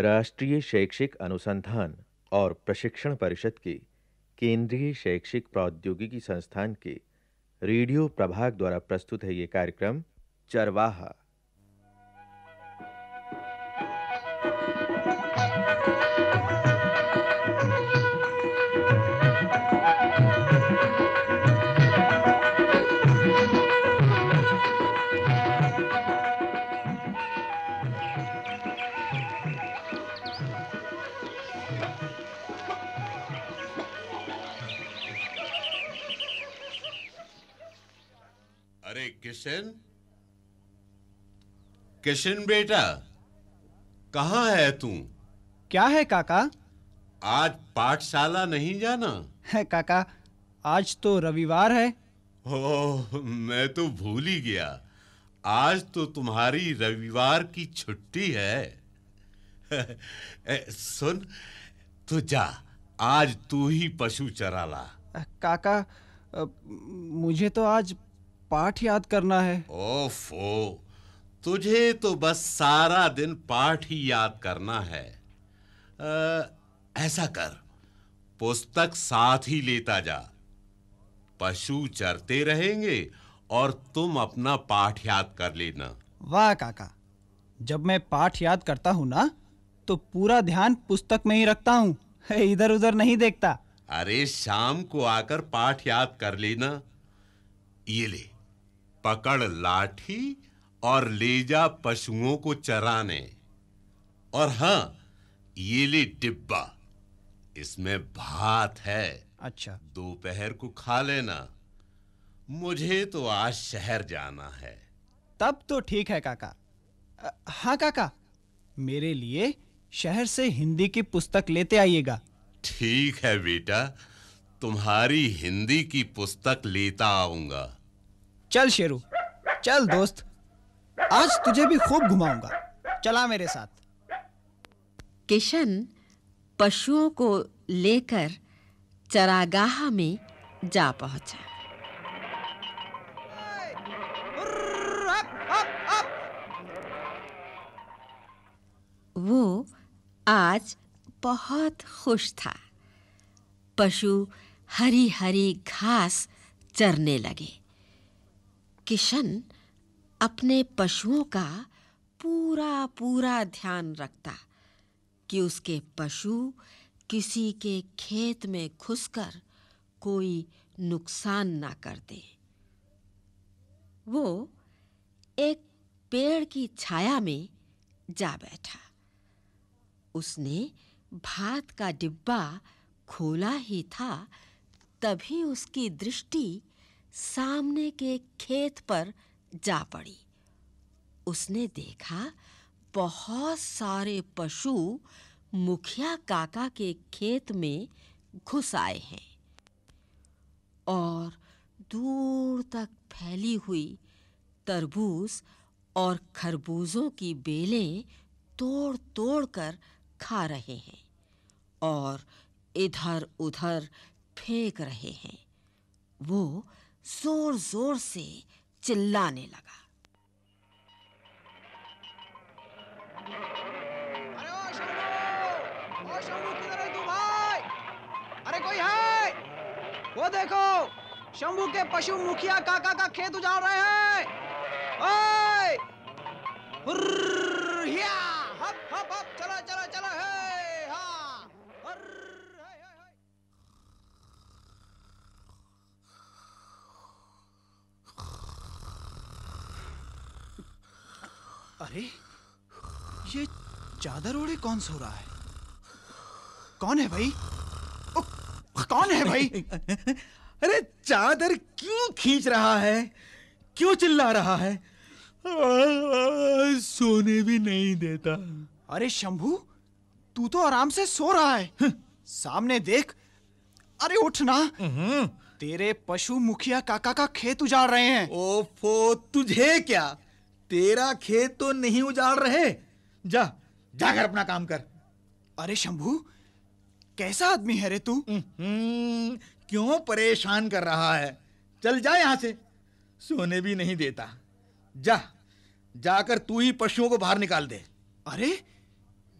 राष्ट्रीय शैक्षिक अनुसंधान और प्रशिक्षण परिषद के केंद्रीय शैक्षिक प्रौद्योगिकी संस्थान के रेडियो प्रभाग द्वारा प्रस्तुत है ये कार्यक्रम चरवाहा। किशन बेटा कहाँ है तू? क्या है काका? आज पाठशाला नहीं जाना? है काका आज तो रविवार है। ओह मैं तो भूल ही गया। आज तो तुम्हारी रविवार की छुट्टी है। सुन तू जा आज तू ही पशु चरा ला काका मुझे तो आज पाठ याद करना है। ओफो तुझे तो बस सारा दिन पाठ ही याद करना है। अ, ऐसा कर पुस्तक साथ ही लेता जा। पशु चरते रहेंगे और तुम अपना पाठ याद कर लेना। वाह काका जब मैं पाठ याद करता हूँ ना तो पूरा ध्यान पुस्तक में ही रखता हूँ। इधर उधर नहीं देखता। अरे शाम को आकर पाठ याद कर लेना। ये ले पकड़ लाठी और ले जा पशुओं को चराने। और हाँ ये ले डिब्बा। इसमें भात है। अच्छा। दोपहर को खा लेना। मुझे तो आज शहर जाना है। तब तो ठीक है काका। हाँ काका। मेरे लिए शहर से हिंदी की पुस्तक लेते आइएगा। ठीक है बेटा। तुम्हारी हिंदी की पुस्तक लेता आऊँगा। चल शेरू। चल दोस्त। आज तुझे भी खूब घुमाऊँगा। चला मेरे साथ। किशन पशुओं को लेकर चरागाह में जा पहुँचा। वो आज बहुत खुश था। पशु हरी हरी घास चरने लगे। किशन अपने पशुओं का पूरा पूरा ध्यान रखता कि उसके पशु किसी के खेत में घुसकर कोई नुकसान ना कर दे। वो एक पेड़ की छाया में जा बैठा। उसने भात का डिब्बा खोला ही था, तभी उसकी दृष्टि सामने के खेत पर जा पड़ी। उसने देखा, बहुत सारे पशु मुखिया काका के खेत में घुस आए हैं और दूर तक फैली हुई तरबूज और खरबूजों की बेलें तोड़-तोड़ कर खा रहे हैं और इधर-उधर फेंक रहे हैं। वो जोर-जोर से चिल्लाने लगा। अरे कोई है? वो देखो शंभू के पशु मुखिया काका का खेत उजाड़ रहे हैं। ओए! हुर्र, हिया हप हप हप चलो चलो चलो हे हाँ हुर्र, हे, हे, हे। अरे ये चादर ओढ़े कौन सो रहा है? कौन है भाई? ओ, कौन है भाई? अरे चादर क्यों खींच रहा है? क्यों चिल्ला रहा है? आ, सोने भी नहीं देता। अरे शंभू तू तो आराम से सो रहा है। सामने देख। अरे उठ ना। तेरे पशु मुखिया काका का खेत उजाड़ रहे हैं। ओफो तुझे क्या? तेरा खेत तो नहीं उजाड़ रहे। जा जाकर अपना काम कर। अरे शंभू कैसा आदमी है रे तू? हम्म, क्यों परेशान कर रहा है? चल जा यहाँ से। सोने भी नहीं देता। जा जाकर तू ही पशुओं को बाहर निकाल दे। अरे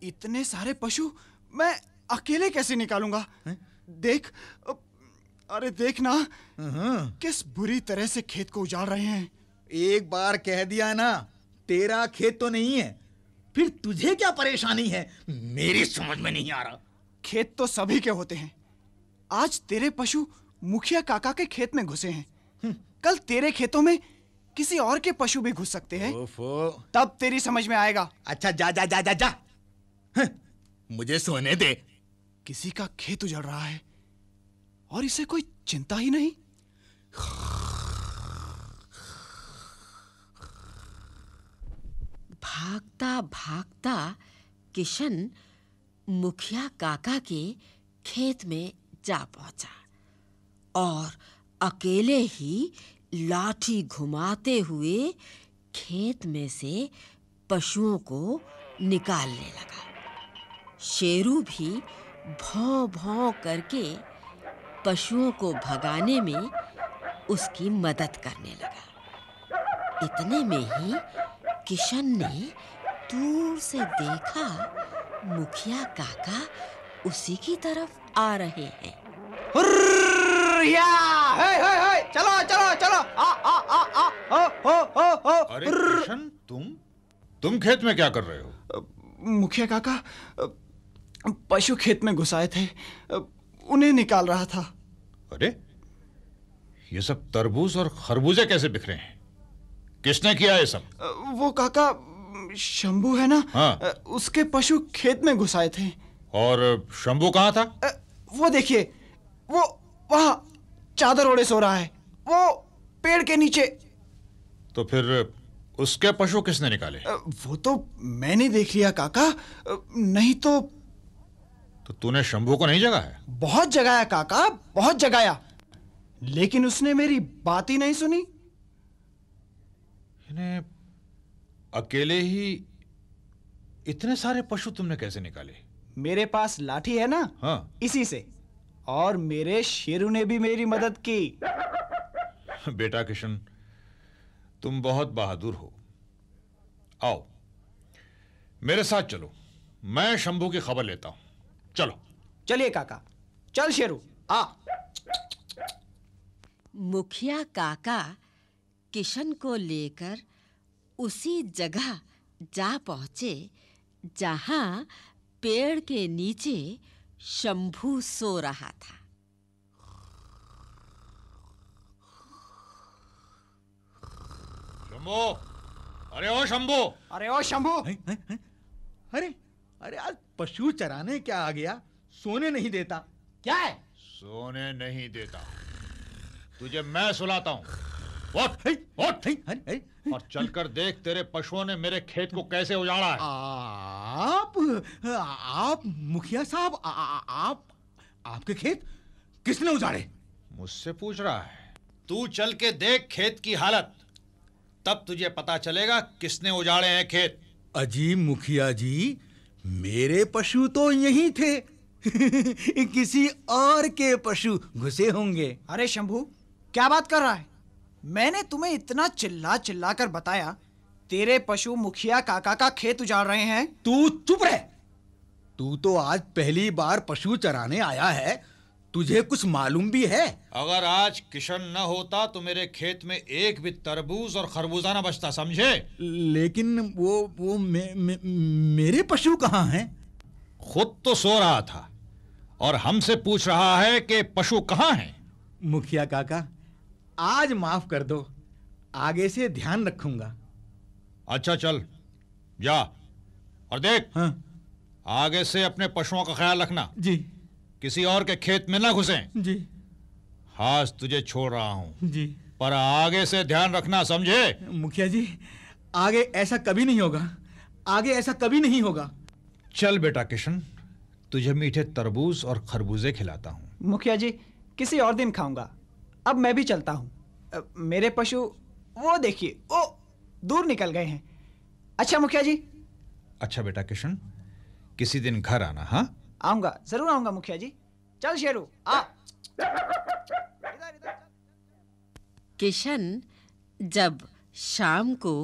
इतने सारे पशु मैं अकेले कैसे निकालूँगा? है? देख अरे देख ना। किस बुरी तरह से खेत को उजाड़ रहे हैं। एक बार कह दिया ना तेरा खेत तो नहीं है फिर तुझे क्या परेशानी है? मेरी समझ में नहीं आ रहा। खेत तो सभी के होते हैं। आज तेरे पशु मुखिया काका के खेत में घुसे हैं। कल तेरे खेतों में किसी और के पशु भी घुस सकते हैं। तब तेरी समझ में आएगा। अच्छा जा जा जा जा जा। मुझे सोने दे। किसी का खेत उजड़ रहा है और इसे कोई चिंता ही नहीं। भागता भागता किशन मुखिया काका के खेत में जा पहुँचा और अकेले ही लाठी घुमाते हुए खेत में से पशुओं को निकालने लगा। शेरू भी भौं भौं करके पशुओं को भगाने में उसकी मदद करने लगा। इतने में ही किशन ने दूर से देखा मुखिया काका उसी की तरफ़ आ रहे हैं। हे, हे, हे, चलो चलो चलो! आ आ आ आ! हो हो हो हो! अरे किशन तुम? तुम खेत में क्या कर रहे हो? मुखिया काका पशु खेत में घुसाए थे। उन्हें निकाल रहा था। अरे ये सब तरबूज और खरबूजे कैसे बिखरे हैं? किसने किया ये सब? वो काका शंभू है ना? हाँ। उसके पशु खेत में घुसाए थे। और शंभू कहाँ था? वो देखिए वो वहाँ चादर ओढ़े सो रहा है। वो पेड़ के नीचे। तो फिर उसके पशु किसने निकाले? वो तो मैंने देख लिया काका। नहीं तो तो तूने शंभू को नहीं जगाया बहुत जगाया काका बहुत जगाया। लेकिन उसने मेरी बात ही नहीं सुनी। इन्हें अकेले ही इतने सारे पशु तुमने कैसे निकाले? मेरे पास लाठी है ना? हाँ। इसी से। और मेरे शेरू ने भी मेरी मदद की। बेटा किशन तुम बहुत बहादुर हो। आओ मेरे साथ चलो। मैं शंभू की खबर लेता हूँ। चलो। चलिए काका। चल शेरू आ। मुखिया काका किशन को लेकर उसी जगह जा पहुँचे जहाँ पेड़ के नीचे शंभू सो रहा था। शंभू! अरे ओ शंभू! अरे ओ शंभू! हैं, हैं, हैं? अरे अरे आज पशु चराने क्या आ गया? सोने नहीं देता। क्या है? सोने नहीं देता। तुझे मैं सुलाता हूँ। उठ। हैं, उठ। हैं, अरे, अरे, और चलकर देख तेरे पशुओं ने मेरे खेत को कैसे उजाड़ा है। आप आप मुखिया साहब आप आपके खेत किसने उजाड़े? मुझसे पूछ रहा है। तू चल के देख खेत की हालत। तब तुझे पता चलेगा किसने उजाड़े हैं खेत। अजीब मुखिया जी मेरे पशु तो यही थे। किसी और के पशु घुसे होंगे। अरे शंभू क्या बात कर रहा है? मैंने तुम्हें इतना चिल्ला चिल्ला कर बताया तेरे पशु मुखिया काका का खेत उजाड़ रहे हैं। तू चुप रह। तू तो आज पहली बार पशु चराने आया है। तुझे कुछ मालूम भी है? अगर आज किशन न होता तो मेरे खेत में एक भी तरबूज और खरबूजा न बचता समझे? लेकिन वो वो मे, मे, मेरे पशु कहाँ हैं? खुद तो सो रहा था और हमसे पूछ रहा है कि पशु कहाँ हैं? मुखिया काका आज माफ़ कर दो। आगे से ध्यान रखूँगा। अच्छा चल। जा। और देख। हाँ। आगे से अपने पशुओं का ख्याल रखना। जी। किसी और के खेत में ना घुसें। जी। आज तुझे छोड़ रहा हूँ। जी। पर आगे से ध्यान रखना समझे? मुखिया जी आगे ऐसा कभी नहीं होगा। आगे ऐसा कभी नहीं होगा। चल बेटा किशन तुझे मीठे तरबूज और खरबूजे खिलाता हूँ। मुखिया जी किसी और दिन खाऊँगा। अब मैं भी चलता हूँ। मेरे पशु वो देखिए वो दूर निकल गए हैं। अच्छा मुखिया जी। अच्छा बेटा किशन किसी दिन घर आना हाँ? आऊँगा ज़रूर आऊँगा मुखिया जी। चल शेरू आ। किशन जब शाम को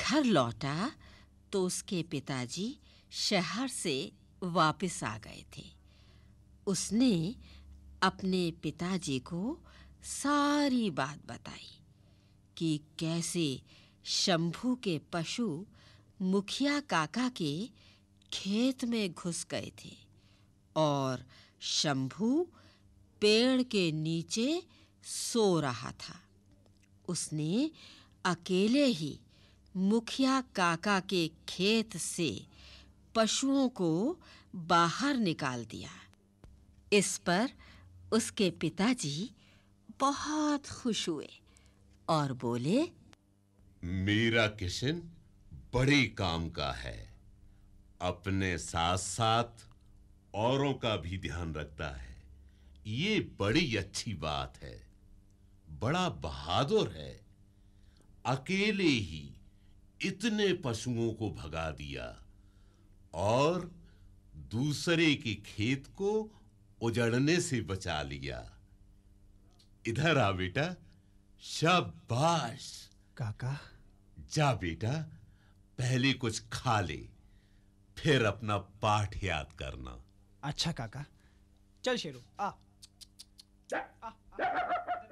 घर लौटा तो उसके पिताजी शहर से वापस आ गए थे। उसने अपने पिताजी को सारी बात बताई कि कैसे शंभू के पशु मुखिया काका के खेत में घुस गए थे और शंभू पेड़ के नीचे सो रहा था। उसने अकेले ही मुखिया काका के खेत से पशुओं को बाहर निकाल दिया। इस पर उसके पिताजी बहुत खुश हुए और बोले, मेरा किशन, बड़े काम का है। अपने साथ साथ औरों का भी ध्यान रखता है। ये बड़ी अच्छी बात है। बड़ा बहादुर है। अकेले ही इतने पशुओं को भगा दिया और दूसरे के खेत को उजड़ने से बचा लिया। इधर आ बेटा। शाबाश। काका। जा बेटा पहले कुछ खा ले फिर अपना पाठ याद करना। अच्छा काका। चल शेरू आ, आ, आ, आ, आ, आ, आ, आ।